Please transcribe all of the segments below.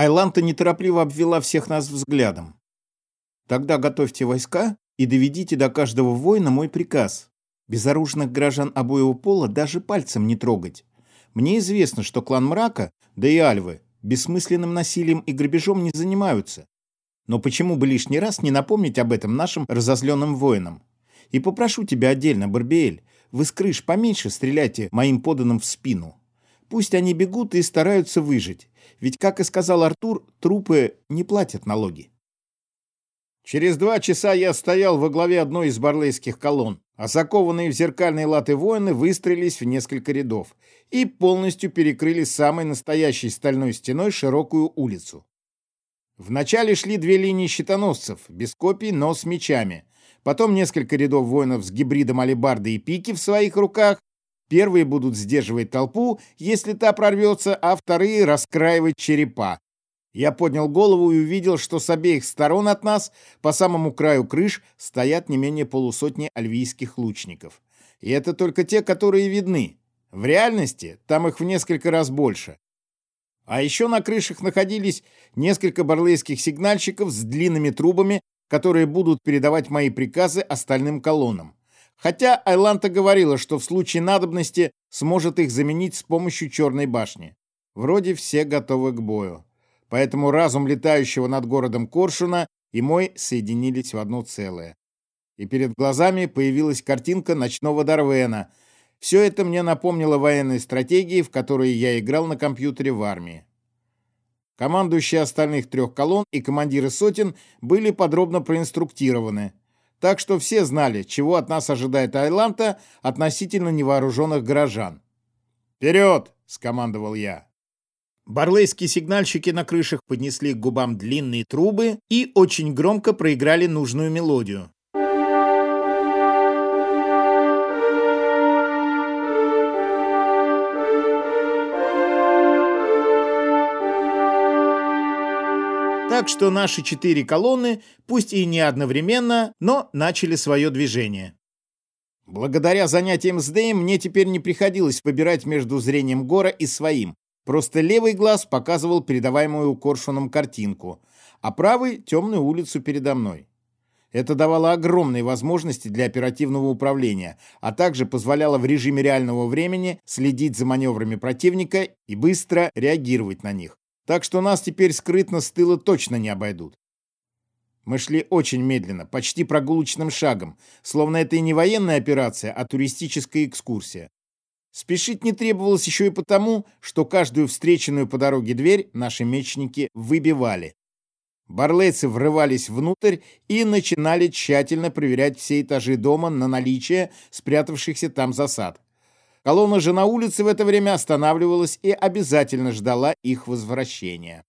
Айланта неторопливо обвела всех нас взглядом. «Тогда готовьте войска и доведите до каждого воина мой приказ. Безоружных граждан обоего пола даже пальцем не трогать. Мне известно, что клан Мрака, да и Альвы, бессмысленным насилием и грабежом не занимаются. Но почему бы лишний раз не напомнить об этом нашим разозленным воинам? И попрошу тебя отдельно, Барбиэль, вы с крыш поменьше стреляйте моим поданным в спину. Пусть они бегут и стараются выжить. Ведь, как и сказал Артур, трупы не платят налоги. Через два часа я стоял во главе одной из барлейских колонн, а закованные в зеркальные латы воины выстроились в несколько рядов и полностью перекрыли самой настоящей стальной стеной широкую улицу. Вначале шли две линии щитоносцев, без копий, но с мечами. Потом несколько рядов воинов с гибридом алебарды и пики в своих руках. Первые будут сдерживать толпу, если та прорвется, а вторые раскраивать черепа. Я поднял голову и увидел, что с обеих сторон от нас, по самому краю крыш, стоят не менее полусотни альвийских лучников. И это только те, которые видны. В реальности там их в несколько раз больше. А еще на крышах находились несколько барлейских сигнальщиков с длинными трубами, которые будут передавать мои приказы остальным колоннам. Хотя Айланта говорила, что в случае надобности сможет их заменить с помощью черной башни. Вроде все готовы к бою. Поэтому разум летающего над городом Коршуна и мой соединились в одно целое. И перед глазами появилась картинка ночного Дарвена, все это мне напомнило военные стратегии, в которые я играл на компьютере в армии. Командующие остальных трех колонн и командиры сотен были подробно проинструктированы, так что все знали, чего от нас ожидает Айланта относительно невооруженных горожан. «Вперед!» — скомандовал я. Барлейские сигнальщики на крышах поднесли к губам длинные трубы и очень громко проиграли нужную мелодию. Так что наши четыре колонны, пусть и не одновременно, но начали свое движение. Благодаря занятиям с Дэем мне теперь не приходилось выбирать между зрением Гора и своим. Просто левый глаз показывал передаваемую Коршуном картинку, а правый — темную улицу передо мной. Это давало огромные возможности для оперативного управления, а также позволяло в режиме реального времени следить за маневрами противника и быстро реагировать на них так что нас теперь скрытно с тыла точно не обойдут. Мы шли очень медленно, почти прогулочным шагом, словно это и не военная операция, а туристическая экскурсия. Спешить не требовалось еще и потому, что каждую встреченную по дороге дверь наши мечники выбивали. Барлейцы врывались внутрь и начинали тщательно проверять все этажи дома на наличие спрятавшихся там засад. Колонна же на улице в это время останавливалась и обязательно ждала их возвращения.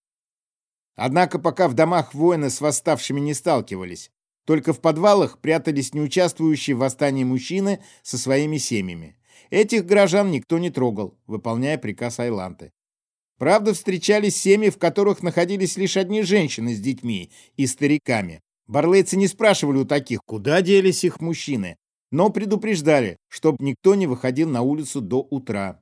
Однако пока в домах воины с восставшими не сталкивались, только в подвалах прятались неучаствующие в восстании мужчины со своими семьями. Этих горожан никто не трогал, выполняя приказ Айланты. Правда, встречались семьи, в которых находились лишь одни женщины с детьми и стариками. Барлейцы не спрашивали у таких, куда делись их мужчины, но предупреждали, чтобы никто не выходил на улицу до утра.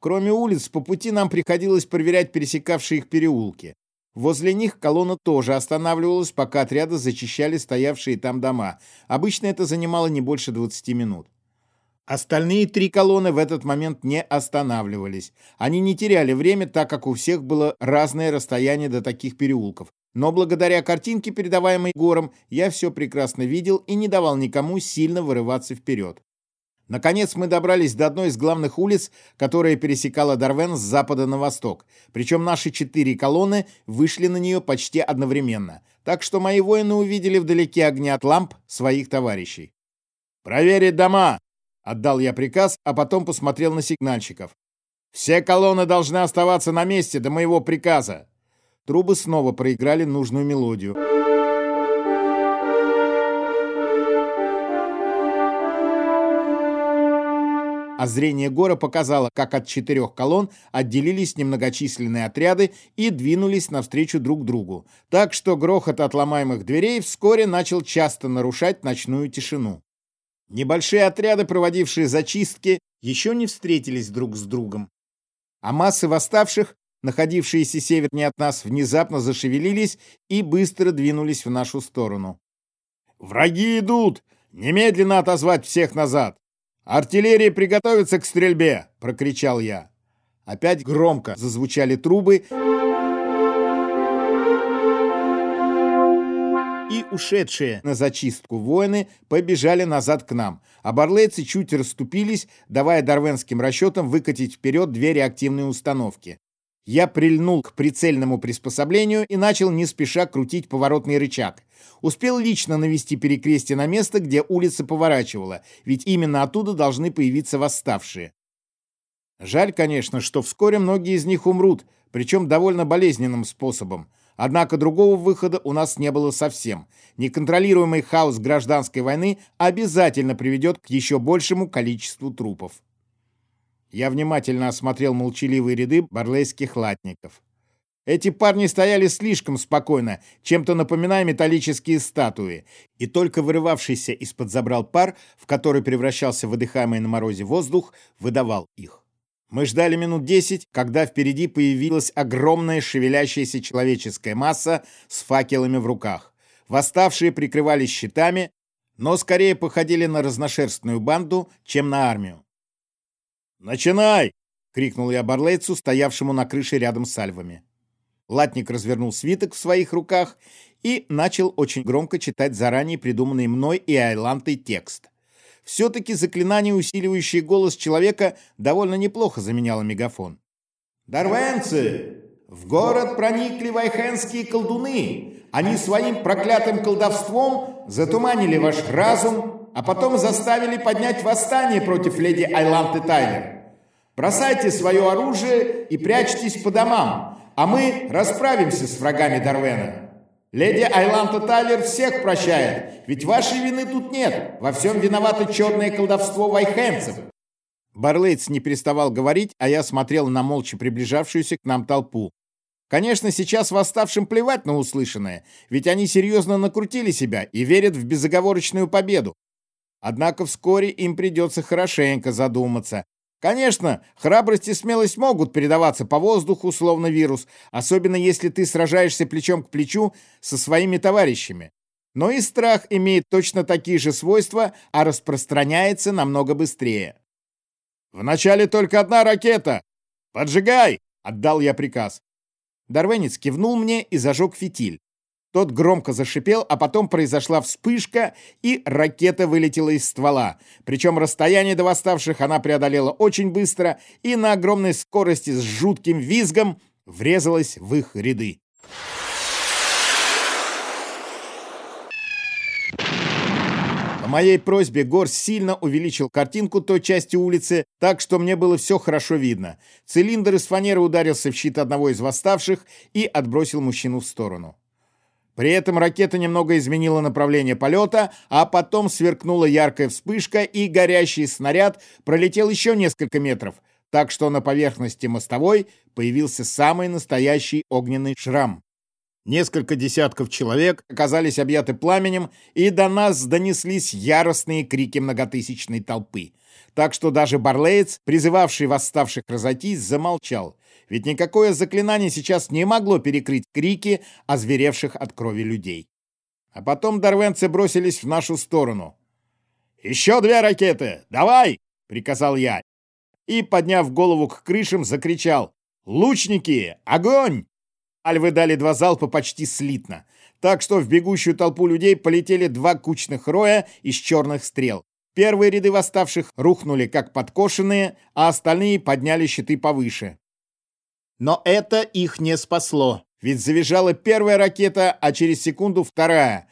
Кроме улиц, по пути нам приходилось проверять пересекавшие их переулки. Возле них колонна тоже останавливалась, пока отряды зачищали стоявшие там дома. Обычно это занимало не больше 20 минут. Остальные три колонны в этот момент не останавливались. Они не теряли время, так как у всех было разное расстояние до таких переулков. Но благодаря картинке, передаваемой гором, я все прекрасно видел и не давал никому сильно вырываться вперед. Наконец мы добрались до одной из главных улиц, которая пересекала Дарвен с запада на восток. Причем наши четыре колонны вышли на нее почти одновременно. Так что мои воины увидели вдалеке огни от ламп своих товарищей. «Проверить дома!» — отдал я приказ, а потом посмотрел на сигнальщиков. «Все колонны должны оставаться на месте до моего приказа. Трубы снова проиграли нужную мелодию. А зрение Гора показало, как от четырех колонн отделились немногочисленные отряды и двинулись навстречу друг другу. Так что грохот от ломаемых дверей вскоре начал часто нарушать ночную тишину. Небольшие отряды, проводившие зачистки, еще не встретились друг с другом. А массы восставших находившиеся севернее от нас, внезапно зашевелились и быстро двинулись в нашу сторону. «Враги идут! Немедленно отозвать всех назад! Артиллерия приготовится к стрельбе!» — прокричал я. Опять громко зазвучали трубы, и ушедшие на зачистку воины побежали назад к нам, а барлейцы чуть расступились, давая дарвенским расчетам выкатить вперед две реактивные установки. Я прильнул к прицельному приспособлению и начал не спеша крутить поворотный рычаг. Успел лично навести перекрестие на место, где улица поворачивала, ведь именно оттуда должны появиться восставшие. Жаль, конечно, что вскоре многие из них умрут, причем довольно болезненным способом. Однако другого выхода у нас не было совсем. Неконтролируемый хаос гражданской войны обязательно приведет к еще большему количеству трупов. Я внимательно осмотрел молчаливые ряды барлейских латников. Эти парни стояли слишком спокойно, чем-то напоминая металлические статуи, и только вырывавшийся из-под забрал пар, в который превращался выдыхаемый на морозе воздух, выдавал их. Мы ждали минут десять, когда впереди появилась огромная шевелящаяся человеческая масса с факелами в руках. Восставшие прикрывались щитами, но скорее походили на разношерстную банду, чем на армию. «Начинай!» — крикнул я барлейцу, стоявшему на крыше рядом с альвами. Латник развернул свиток в своих руках и начал очень громко читать заранее придуманный мной и Айлантой текст. Все-таки заклинание, усиливающее голос человека, довольно неплохо заменяло мегафон. «Дарвенцы! В город проникли вайхенские колдуны. Они своим проклятым колдовством затуманили ваш разум, а потом заставили поднять восстание против леди Айланты Тайлер. Бросайте свое оружие и прячьтесь по домам, а мы расправимся с врагами Дарвена». Леди Айланта Тайлер всех прощает, ведь вашей вины тут нет. Во всем виновато черное колдовство вайхенцев. Барлейтс не переставал говорить, а я смотрел на молча приближавшуюся к нам толпу. Конечно, сейчас восставшим плевать на услышанное, ведь они серьезно накрутили себя и верят в безоговорочную победу. Однако вскоре им придется хорошенько задуматься, Конечно, храбрость и смелость могут передаваться по воздуху, словно вирус, особенно если ты сражаешься плечом к плечу со своими товарищами. Но и страх имеет точно такие же свойства, а распространяется намного быстрее. «Вначале только одна ракета! Поджигай!» — отдал я приказ. Дарвенец кивнул мне и зажег фитиль. Тот громко зашипел, а потом произошла вспышка, и ракета вылетела из ствола. Причем расстояние до восставших она преодолела очень быстро и на огромной скорости с жутким визгом врезалась в их ряды. По моей просьбе Гор сильно увеличил картинку той части улицы, так что мне было все хорошо видно. Цилиндр из фанеры ударился в щит одного из восставших и отбросил мужчину в сторону. При этом ракета немного изменила направление полета, а потом сверкнула яркая вспышка, и горящий снаряд пролетел еще несколько метров, так что на поверхности мостовой появился самый настоящий огненный шрам. Несколько десятков человек оказались объяты пламенем, и до нас донеслись яростные крики многотысячной толпы. Так что даже Барлеец, призывавший восставших разойтись, замолчал ведь никакое заклинание сейчас не могло перекрыть крики озверевших от крови людей. А потом дарвенцы бросились в нашу сторону. «Еще две ракеты! Давай!» — приказал я. И, подняв голову к крышам, закричал «Лучники! Огонь!» Альвы дали два залпа почти слитно, так что в бегущую толпу людей полетели два кучных роя из черных стрел. Первые ряды восставших рухнули как подкошенные, а остальные подняли щиты повыше. Но это их не спасло, ведь завизжала первая ракета, а через секунду вторая.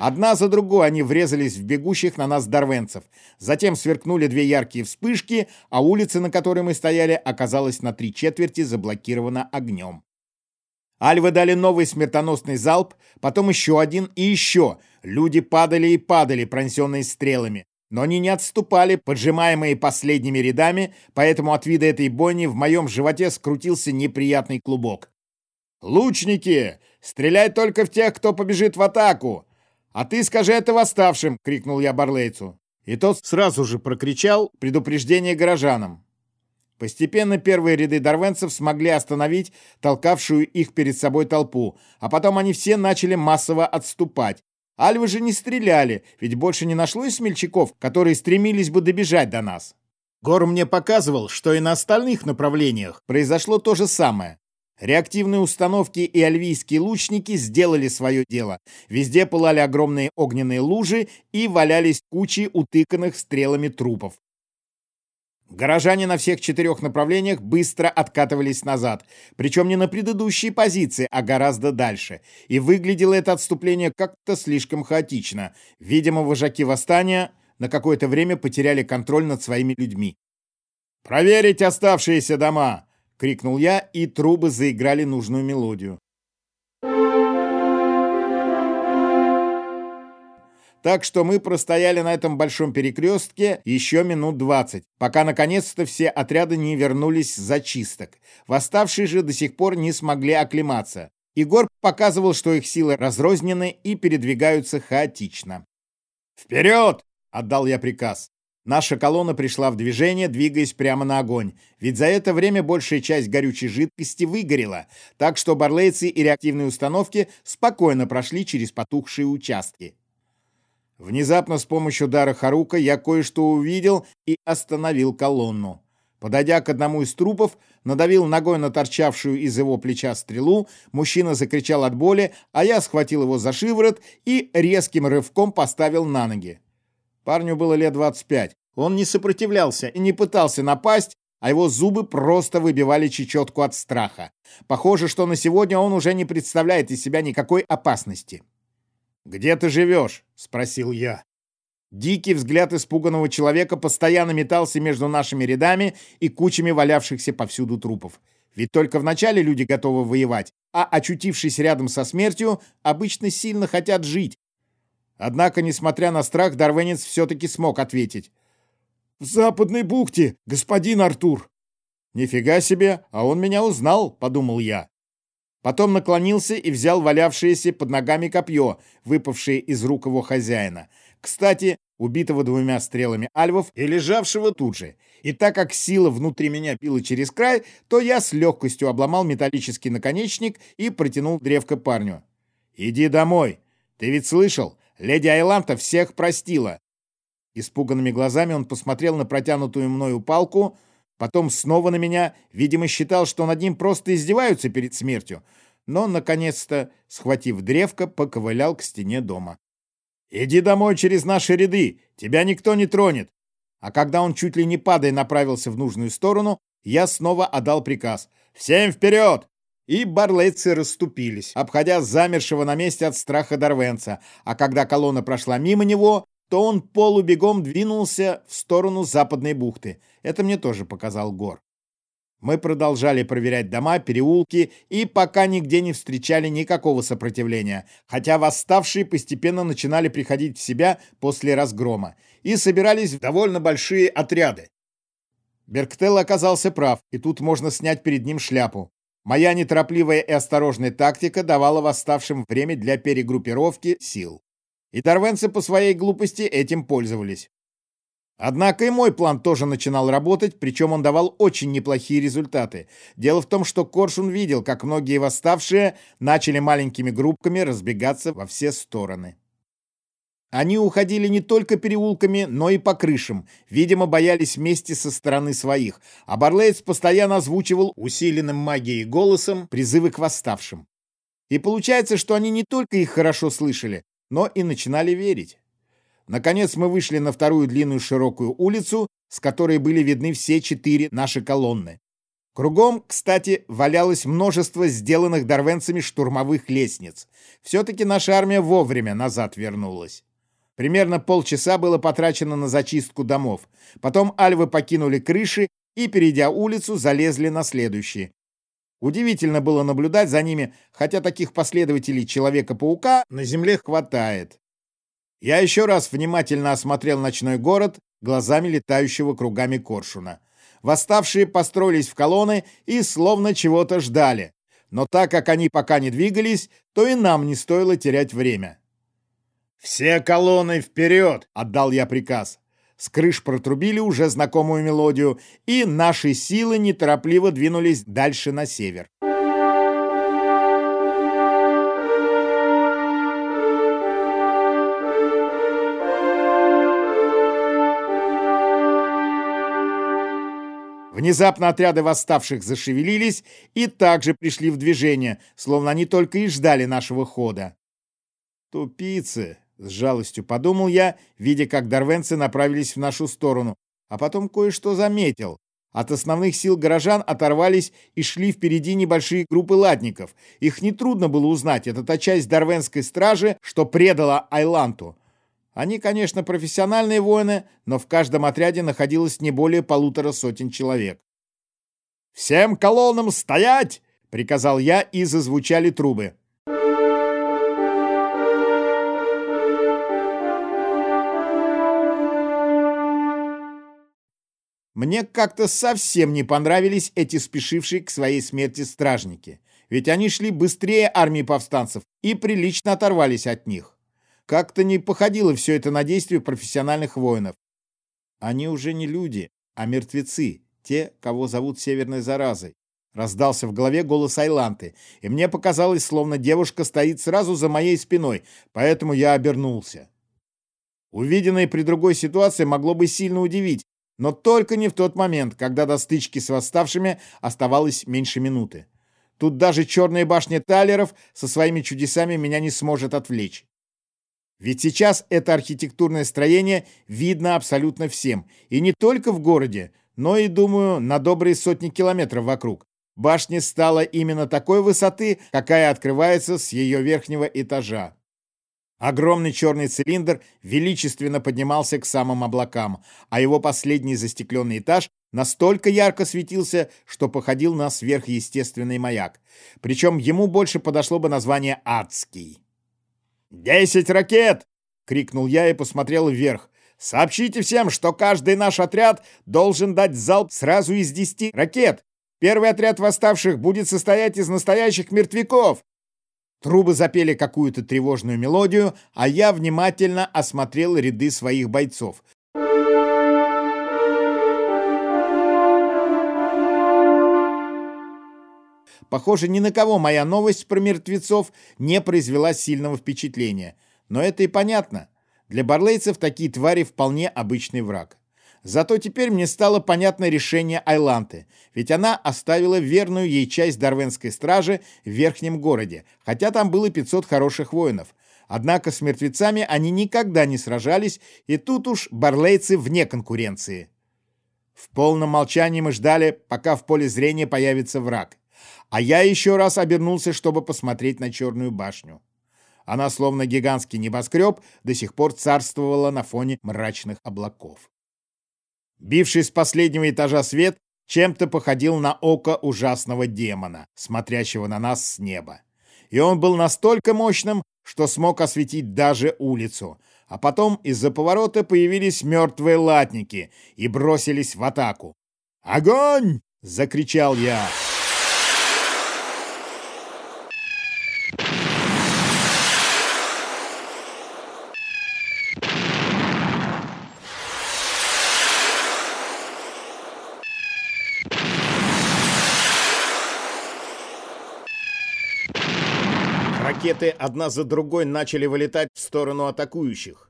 Одна за другой они врезались в бегущих на нас дарвенцев. Затем сверкнули две яркие вспышки, а улица, на которой мы стояли, оказалась на три четверти заблокирована огнем. Альвы дали новый смертоносный залп, потом еще один и еще. Люди падали и падали, пронесенные стрелами. Но они не отступали, поджимаемые последними рядами, поэтому от вида этой бойни в моем животе скрутился неприятный клубок. «Лучники! Стреляй только в тех, кто побежит в атаку! «А ты скажи это восставшим!» — крикнул я Барлейцу. И тот сразу же прокричал предупреждение горожанам. Постепенно первые ряды дарвенцев смогли остановить толкавшую их перед собой толпу, а потом они все начали массово отступать. Альвы же не стреляли, ведь больше не нашлось смельчаков, которые стремились бы добежать до нас. Гор мне показывал, что и на остальных направлениях произошло то же самое. Реактивные установки и альвийские лучники сделали свое дело. Везде пылали огромные огненные лужи и валялись кучи утыканных стрелами трупов. Горожане на всех четырех направлениях быстро откатывались назад, причем не на предыдущие позиции, а гораздо дальше. И выглядело это отступление как-то слишком хаотично. Видимо, вожаки восстания на какое-то время потеряли контроль над своими людьми. «Проверить оставшиеся дома!» — крикнул я, и трубы заиграли нужную мелодию. Так что мы простояли на этом большом перекрестке еще минут двадцать, пока наконец-то все отряды не вернулись с зачисток. Восставшие же до сих пор не смогли оклематься. Егор показывал, что их силы разрознены и передвигаются хаотично. «Вперед!» — отдал я приказ. Наша колонна пришла в движение, двигаясь прямо на огонь, ведь за это время большая часть горючей жидкости выгорела, так что барлейцы и реактивные установки спокойно прошли через потухшие участки. Внезапно с помощью дара Харука я кое-что увидел и остановил колонну. Подойдя к одному из трупов, надавил ногой на торчавшую из его плеча стрелу, мужчина закричал от боли, а я схватил его за шиворот и резким рывком поставил на ноги. Парню было лет 25. Он не сопротивлялся и не пытался напасть, а его зубы просто выбивали чечетку от страха. Похоже, что на сегодня он уже не представляет из себя никакой опасности. «Где ты живешь?» — спросил я. Дикий взгляд испуганного человека постоянно метался между нашими рядами и кучами валявшихся повсюду трупов. Ведь только вначале люди готовы воевать, а очутившись рядом со смертью, обычно сильно хотят жить, Однако, несмотря на страх, Дарвенец все-таки смог ответить. «В западной бухте, господин Артур!» «Нифига себе, а он меня узнал», — подумал я. Потом наклонился и взял валявшееся под ногами копье, выпавшее из рук его хозяина. Кстати, убитого двумя стрелами альвов и лежавшего тут же. И так как сила внутри меня била через край, то я с легкостью обломал металлический наконечник и протянул древко парню. «Иди домой. Ты ведь слышал? Леди Айланта всех простила. Испуганными глазами он посмотрел на протянутую мною палку, потом снова на меня, видимо, считал, что над ним просто издеваются перед смертью, но, наконец-то, схватив древко, поковылял к стене дома. «Иди домой через наши ряды, тебя никто не тронет!» А когда он чуть ли не падая направился в нужную сторону, я снова отдал приказ. «Всем вперед! И барлейцы расступились, обходя замершего на месте от страха Дарвенца, а когда колонна прошла мимо него, то он полубегом двинулся в сторону западной бухты. Это мне тоже показал Гор. Мы продолжали проверять дома, переулки и пока нигде не встречали никакого сопротивления, хотя восставшие постепенно начинали приходить в себя после разгрома и собирались в довольно большие отряды. Берктел оказался прав, и тут можно снять перед ним шляпу. Моя неторопливая и осторожная тактика давала восставшим время для перегруппировки сил. И торвенцы по своей глупости этим пользовались. Однако и мой план тоже начинал работать, причем он давал очень неплохие результаты. Дело в том, что Коршун видел, как многие восставшие начали маленькими группками разбегаться во все стороны. Они уходили не только переулками, но и по крышам, видимо, боялись вместе со стороны своих, а Барлейц постоянно озвучивал усиленным магией голосом призывы к восставшим. И получается, что они не только их хорошо слышали, но и начинали верить. Наконец мы вышли на вторую длинную широкую улицу, с которой были видны все четыре наши колонны. Кругом, кстати, валялось множество сделанных дарвенцами штурмовых лестниц. Все-таки наша армия вовремя назад вернулась. Примерно полчаса было потрачено на зачистку домов. Потом альвы покинули крыши и, перейдя улицу, залезли на следующие. Удивительно было наблюдать за ними, хотя таких последователей Человека-паука на Земле хватает. Я еще раз внимательно осмотрел ночной город глазами летающего кругами коршуна. Восставшие построились в колонны и словно чего-то ждали. Но так как они пока не двигались, то и нам не стоило терять время. «Все колонны вперед!» — отдал я приказ. С крыш протрубили уже знакомую мелодию, и наши силы неторопливо двинулись дальше на север. Внезапно отряды восставших зашевелились и также пришли в движение, словно они только и ждали нашего хода. «Тупицы!» — с жалостью подумал я, видя, как дарвенцы направились в нашу сторону, а потом кое-что заметил. От основных сил горожан оторвались и шли впереди небольшие группы латников. Их нетрудно было узнать, это та часть дарвенской стражи, что предала Айланту. Они, конечно, профессиональные воины, но в каждом отряде находилось не более полутора сотен человек. «Всем колоннам стоять!» — приказал я, и зазвучали трубы. Мне как-то совсем не понравились эти спешившие к своей смерти стражники, ведь они шли быстрее армии повстанцев и прилично оторвались от них. Как-то не походило все это на действия профессиональных воинов. Они уже не люди, а мертвецы, те, кого зовут Северной Заразой. Раздался в голове голос Айланты, и мне показалось, словно девушка стоит сразу за моей спиной, поэтому я обернулся. Увиденное при другой ситуации могло бы сильно удивить, но только не в тот момент, когда до стычки с восставшими оставалось меньше минуты. Тут даже черная башня Талеров со своими чудесами меня не сможет отвлечь. Ведь сейчас это архитектурное строение видно абсолютно всем. И не только в городе, но и, думаю, на добрые сотни километров вокруг. Башня стала именно такой высоты, какая открывается с ее верхнего этажа. Огромный черный цилиндр величественно поднимался к самым облакам, а его последний застекленный этаж настолько ярко светился, что походил на сверхъестественный маяк. Причем ему больше подошло бы название «Адский». «Десять ракет!» — крикнул я и посмотрел вверх. «Сообщите всем, что каждый наш отряд должен дать залп сразу из десяти ракет. Первый отряд восставших будет состоять из настоящих мертвяков!» Трубы запели какую-то тревожную мелодию, а я внимательно осмотрел ряды своих бойцов. Похоже, ни на кого моя новость про мертвецов не произвела сильного впечатления. Но это и понятно. Для барлейцев такие твари вполне обычный враг. Зато теперь мне стало понятно решение Айланты, ведь она оставила верную ей часть Дарвенской стражи в Верхнем городе, хотя там было 500 хороших воинов. Однако с мертвецами они никогда не сражались, и тут уж барлейцы вне конкуренции. В полном молчании мы ждали, пока в поле зрения появится враг. А я еще раз обернулся, чтобы посмотреть на черную башню. Она, словно гигантский небоскреб, до сих пор царствовала на фоне мрачных облаков. Бивший с последнего этажа свет чем-то походил на око ужасного демона, смотрящего на нас с неба. И он был настолько мощным, что смог осветить даже улицу. А потом из-за поворота появились мертвые латники и бросились в атаку. «Огонь!» — закричал я. Ракеты одна за другой начали вылетать в сторону атакующих.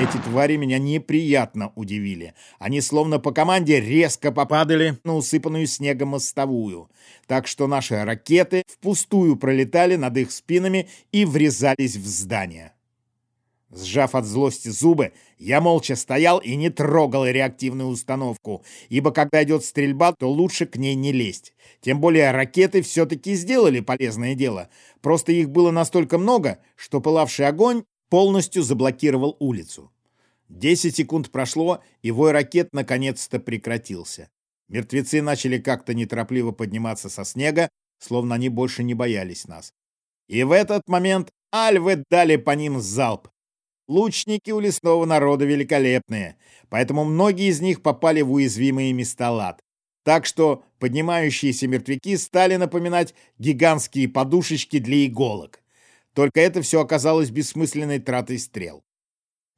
Эти твари меня неприятно удивили. Они словно по команде резко попадали на усыпанную снегом мостовую. Так что наши ракеты впустую пролетали над их спинами и врезались в здание. Сжав от злости зубы, я молча стоял и не трогал реактивную установку, ибо когда идет стрельба, то лучше к ней не лезть. Тем более ракеты все-таки сделали полезное дело. Просто их было настолько много, что пылавший огонь полностью заблокировал улицу. Десять секунд прошло, и вой ракет наконец-то прекратился. Мертвецы начали как-то неторопливо подниматься со снега, словно они больше не боялись нас. И в этот момент альвы дали по ним залп. Лучники у лесного народа великолепные, поэтому многие из них попали в уязвимые места лад. Так что поднимающиеся мертвяки стали напоминать гигантские подушечки для иголок. Только это все оказалось бессмысленной тратой стрел.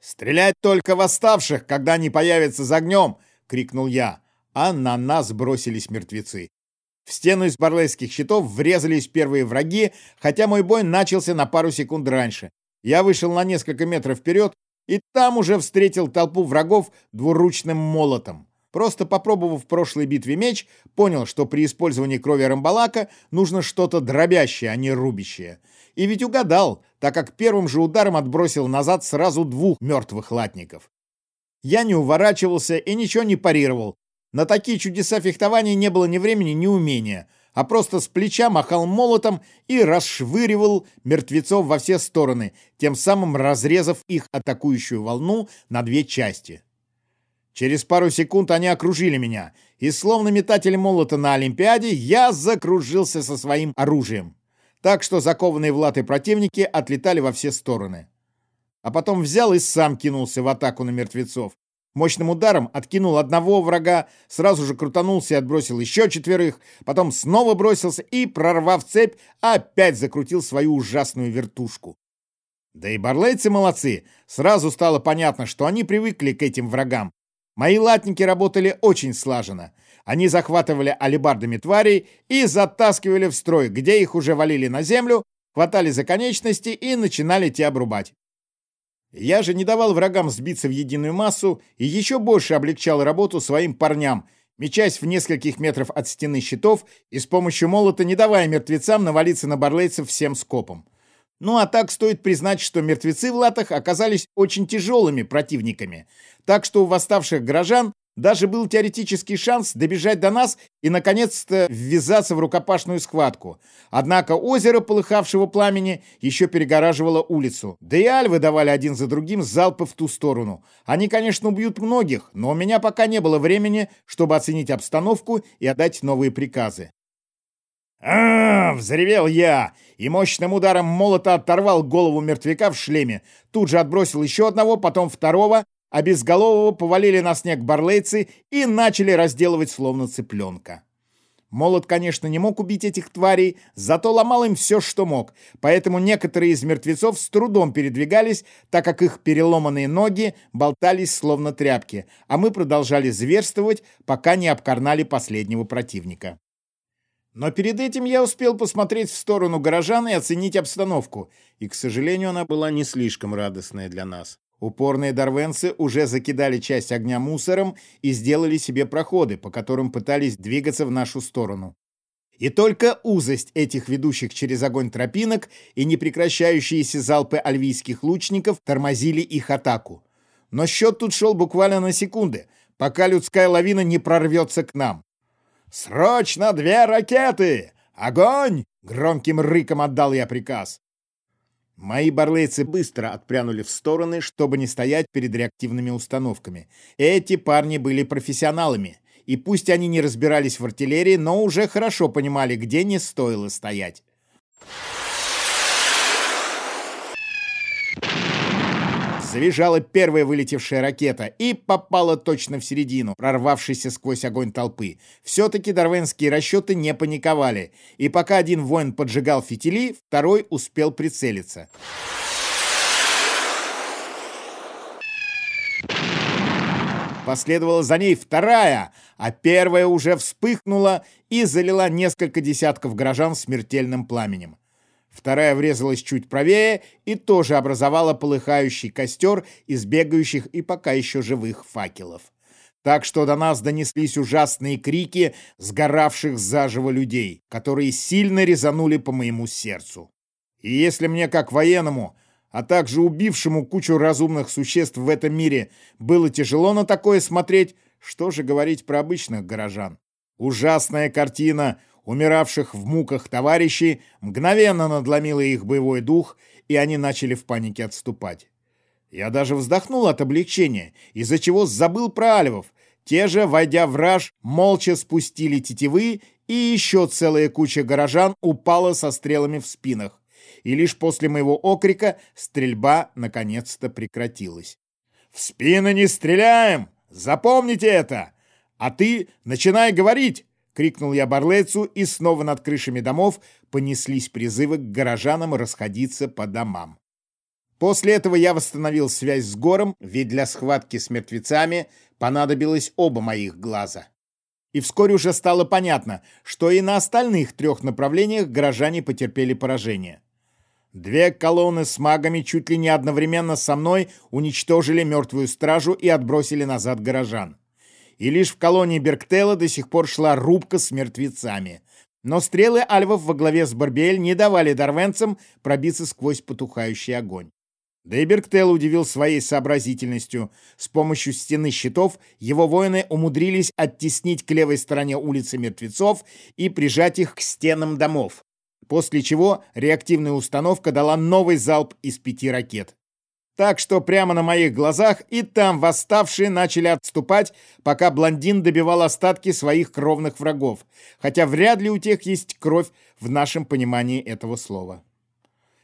«Стрелять только в оставших, когда они появятся за огнем!» — крикнул я, а на нас бросились мертвецы. В стену из барлейских щитов врезались первые враги, хотя мой бой начался на пару секунд раньше. Я вышел на несколько метров вперед и там уже встретил толпу врагов двуручным молотом. Просто попробовав в прошлой битве меч, понял, что при использовании крови Рамбалака нужно что-то дробящее, а не рубящее. И ведь угадал, так как первым же ударом отбросил назад сразу двух мертвых латников. Я не уворачивался и ничего не парировал. На такие чудеса фехтования не было ни времени, ни умения а просто с плеча махал молотом и расшвыривал мертвецов во все стороны, тем самым разрезав их атакующую волну на две части. Через пару секунд они окружили меня, и словно метатель молота на Олимпиаде, я закружился со своим оружием. Так что закованные в латы противники отлетали во все стороны. А потом взял и сам кинулся в атаку на мертвецов, Мощным ударом откинул одного врага, сразу же крутанулся и отбросил еще четверых, потом снова бросился и, прорвав цепь, опять закрутил свою ужасную вертушку. Да и барлейцы молодцы. Сразу стало понятно, что они привыкли к этим врагам. Мои латники работали очень слаженно. Они захватывали алебардами тварей и затаскивали в строй, где их уже валили на землю, хватали за конечности и начинали те обрубать. Я же не давал врагам сбиться в единую массу и еще больше облегчал работу своим парням, мечась в нескольких метров от стены щитов и с помощью молота не давая мертвецам навалиться на барлейцев всем скопом. Ну а так стоит признать, что мертвецы в латах оказались очень тяжелыми противниками, так что у восставших горожан даже был теоретический шанс добежать до нас и, наконец-то, ввязаться в рукопашную схватку. Однако озеро полыхавшего пламени еще перегораживало улицу. Да и альвы давали один за другим залпы в ту сторону. Они, конечно, убьют многих, но у меня пока не было времени, чтобы оценить обстановку и отдать новые приказы. а, взревел я и мощным ударом молота оторвал голову мертвяка в шлеме. Тут же отбросил еще одного, потом второго, а безголового повалили на снег барлейцы и начали разделывать словно цыпленка. Молот, конечно, не мог убить этих тварей, зато ломал им все, что мог, поэтому некоторые из мертвецов с трудом передвигались, так как их переломанные ноги болтались словно тряпки, а мы продолжали зверствовать, пока не обкарнали последнего противника. Но перед этим я успел посмотреть в сторону горожан и оценить обстановку, и, к сожалению, она была не слишком радостная для нас. Упорные дарвенцы уже закидали часть огня мусором и сделали себе проходы, по которым пытались двигаться в нашу сторону. И только узость этих ведущих через огонь тропинок и непрекращающиеся залпы альвийских лучников тормозили их атаку. Но счет тут шел буквально на секунды, пока людская лавина не прорвется к нам. «Срочно две ракеты! Огонь!» — громким рыком отдал я приказ. Мои барлейцы быстро отпрянули в стороны, чтобы не стоять перед реактивными установками. Эти парни были профессионалами, и пусть они не разбирались в артиллерии, но уже хорошо понимали, где не стоило стоять. Завизжала первая вылетевшая ракета и попала точно в середину, прорвавшейся сквозь огонь толпы. Все-таки дарвенские расчеты не паниковали, и пока один воин поджигал фитили, второй успел прицелиться. Последовала за ней вторая, а первая уже вспыхнула и залила несколько десятков горожан смертельным пламенем. Вторая врезалась чуть правее и тоже образовала полыхающий костер из бегающих и пока еще живых факелов. Так что до нас донеслись ужасные крики сгоравших заживо людей, которые сильно резанули по моему сердцу. И если мне, как военному, а также убившему кучу разумных существ в этом мире, было тяжело на такое смотреть, что же говорить про обычных горожан? Ужасная картина умиравших в муках товарищей, мгновенно надломило их боевой дух, и они начали в панике отступать. Я даже вздохнул от облегчения, из-за чего забыл про альвов. Те же, войдя в раж, молча спустили тетивы, и еще целая куча горожан упала со стрелами в спинах. и лишь после моего окрика стрельба наконец-то прекратилась. «В спины не стреляем! Запомните это! А ты начинай говорить!» — крикнул я Барлецу, и снова над крышами домов понеслись призывы к горожанам расходиться по домам. После этого я восстановил связь с Гором, ведь для схватки с мертвецами понадобилось оба моих глаза. И вскоре уже стало понятно, что и на остальных трех направлениях горожане потерпели поражение. Две колонны с магами чуть ли не одновременно со мной уничтожили мертвую стражу и отбросили назад горожан. И лишь в колонии Берктела до сих пор шла рубка с мертвецами. Но стрелы альвов во главе с Барбиэль не давали дарвенцам пробиться сквозь потухающий огонь. Да и Берктел удивил своей сообразительностью. С помощью стены щитов его воины умудрились оттеснить к левой стороне улицы мертвецов и прижать их к стенам домов. После чего реактивная установка дала новый залп из пяти ракет. Так что прямо на моих глазах и там восставшие начали отступать, пока блондин добивал остатки своих кровных врагов, хотя вряд ли у тех есть кровь в нашем понимании этого слова.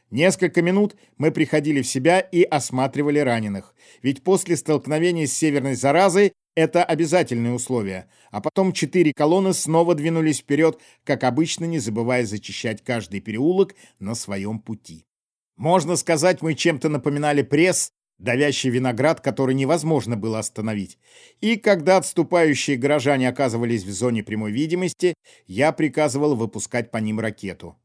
Несколько минут мы приходили в себя и осматривали раненых, ведь после столкновения с северной заразой это обязательное условие, а потом четыре колонны снова двинулись вперед, как обычно, не забывая зачищать каждый переулок на своем пути. Можно сказать, мы чем-то напоминали пресс, давящий виноград, который невозможно было остановить. И когда отступающие горожане оказывались в зоне прямой видимости, я приказывал выпускать по ним ракету.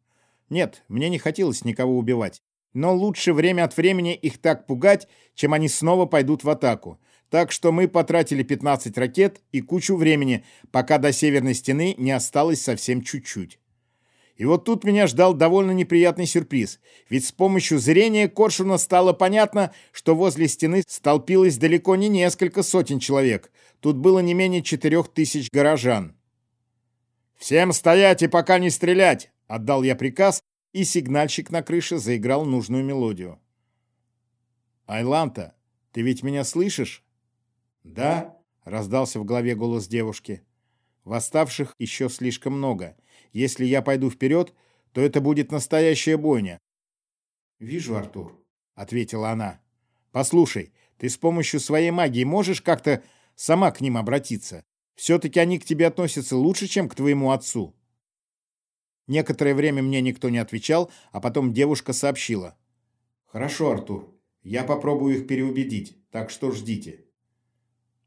Нет, мне не хотелось никого убивать. Но лучше время от времени их так пугать, чем они снова пойдут в атаку. Так что мы потратили 15 ракет и кучу времени, пока до северной стены не осталось совсем чуть-чуть. И вот тут меня ждал довольно неприятный сюрприз, ведь с помощью зрения Коршуна стало понятно, что возле стены столпилось далеко не несколько сотен человек. Тут было не менее четырех тысяч горожан. «Всем стоять и пока не стрелять!» — отдал я приказ, и сигнальщик на крыше заиграл нужную мелодию. «Айланта, ты ведь меня слышишь?» «Да», — раздался в голове голос девушки. «Восставших еще слишком много». Если я пойду вперед, то это будет настоящая бойня. «Вижу, Артур», — ответила она. «Послушай, ты с помощью своей магии можешь как-то сама к ним обратиться? Все-таки они к тебе относятся лучше, чем к твоему отцу». Некоторое время мне никто не отвечал, а потом девушка сообщила. «Хорошо, Артур, я попробую их переубедить, так что ждите».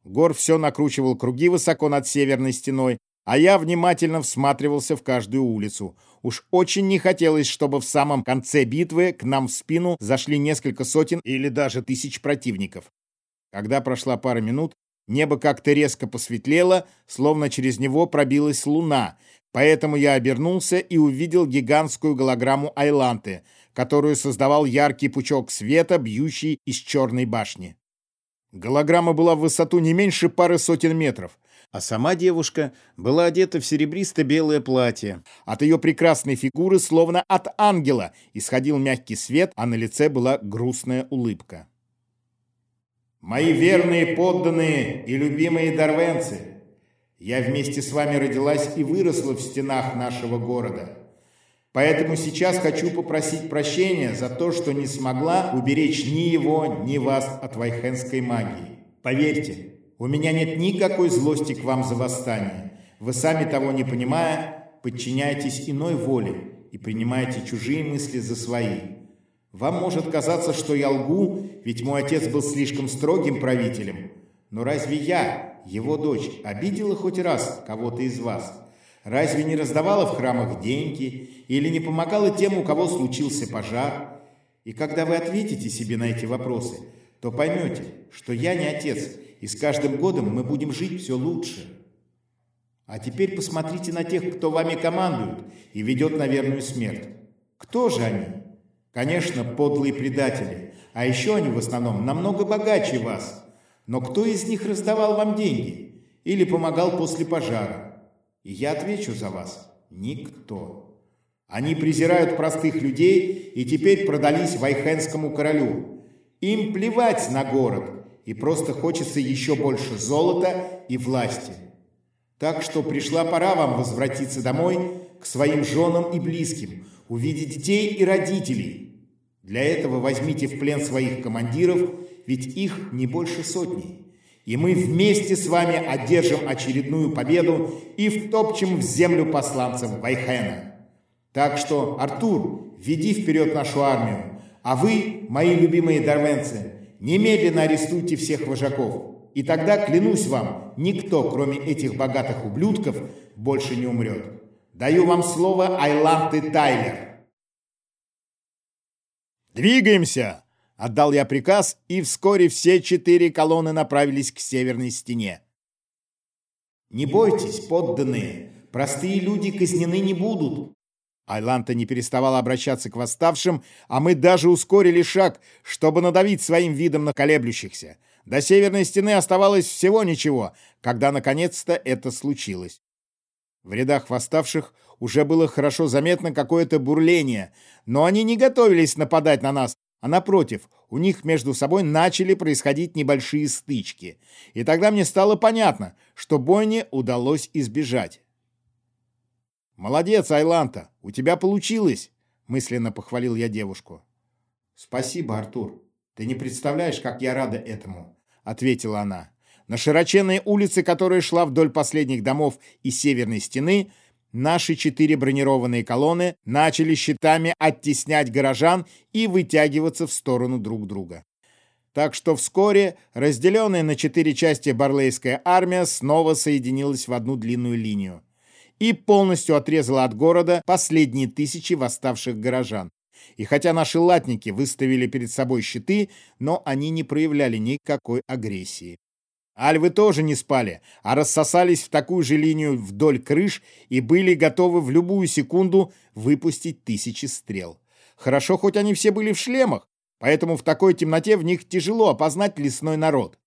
Гор все накручивал круги высоко над северной стеной, а я внимательно всматривался в каждую улицу. Уж очень не хотелось, чтобы в самом конце битвы к нам в спину зашли несколько сотен или даже тысяч противников. Когда прошла пара минут, небо как-то резко посветлело, словно через него пробилась луна, поэтому я обернулся и увидел гигантскую голограмму Айланты, которую создавал яркий пучок света, бьющий из черной башни. Голограмма была в высоту не меньше пары сотен метров а сама девушка была одета в серебристо-белое платье. От ее прекрасной фигуры, словно от ангела, исходил мягкий свет, а на лице была грустная улыбка. «Мои верные подданные и любимые дарвенцы, я вместе с вами родилась и выросла в стенах нашего города. Поэтому сейчас хочу попросить прощения за то, что не смогла уберечь ни его, ни вас от вайхенской магии. Поверьте, у меня нет никакой злости к вам за восстание. Вы сами того не понимая, подчиняетесь иной воле и принимаете чужие мысли за свои. Вам может казаться, что я лгу, ведь мой отец был слишком строгим правителем. Но разве я, его дочь, обидела хоть раз кого-то из вас? Разве не раздавала в храмах деньги или не помогала тем, у кого случился пожар? И когда вы ответите себе на эти вопросы, то поймете, что я не отец, и с каждым годом мы будем жить все лучше. А теперь посмотрите на тех, кто вами командует и ведет на верную смерть. Кто же они? Конечно, подлые предатели, а еще они в основном намного богаче вас. Но кто из них раздавал вам деньги или помогал после пожара? И я отвечу за вас – никто. Они презирают простых людей и теперь продались Вайхенскому королю. Им плевать на город – и просто хочется еще больше золота и власти. Так что пришла пора вам возвратиться домой к своим женам и близким. увидеть детей и родителей. Для этого возьмите в плен своих командиров, ведь их не больше сотни. И мы вместе с вами одержим очередную победу и втопчем в землю посланцев Вайхена. Так что, Артур, веди вперед нашу армию, а вы, мои любимые дарвенцы, немедленно арестуйте всех вожаков. И тогда, клянусь вам, никто, кроме этих богатых ублюдков, больше не умрет. Даю вам слово Айланты Тайлер. «Двигаемся!» — отдал я приказ, и вскоре все четыре колонны направились к северной стене. «Не бойтесь, подданные, простые люди казнены не будут». Айланта не переставала обращаться к восставшим, а мы даже ускорили шаг, чтобы надавить своим видом на колеблющихся. До северной стены оставалось всего ничего, когда наконец-то это случилось. В рядах восставших уже было хорошо заметно какое-то бурление, но они не готовились нападать на нас, а напротив, у них между собой начали происходить небольшие стычки. И тогда мне стало понятно, что бойне удалось избежать. «Молодец, Айланта, у тебя получилось!» — мысленно похвалил я девушку. «Спасибо, Артур. Ты не представляешь, как я рада этому», — ответила она. На широченной улице, которая шла вдоль последних домов и северной стены, наши четыре бронированные колонны начали щитами оттеснять горожан и вытягиваться в сторону друг друга. Так что вскоре разделенная на четыре части Барлейская армия снова соединилась в одну длинную линию и полностью отрезала от города последние тысячи восставших горожан. И хотя наши латники выставили перед собой щиты, но они не проявляли никакой агрессии. Альвы тоже не спали, а рассосались в такую же линию вдоль крыш и были готовы в любую секунду выпустить тысячи стрел. Хорошо, хоть они все были в шлемах, поэтому в такой темноте в них тяжело опознать лесной народ.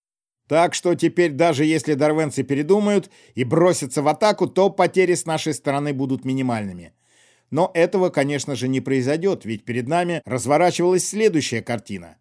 Так что теперь даже если дарвенцы передумают и бросятся в атаку, то потери с нашей стороны будут минимальными. Но этого, конечно же, не произойдет, ведь перед нами разворачивалась следующая картина.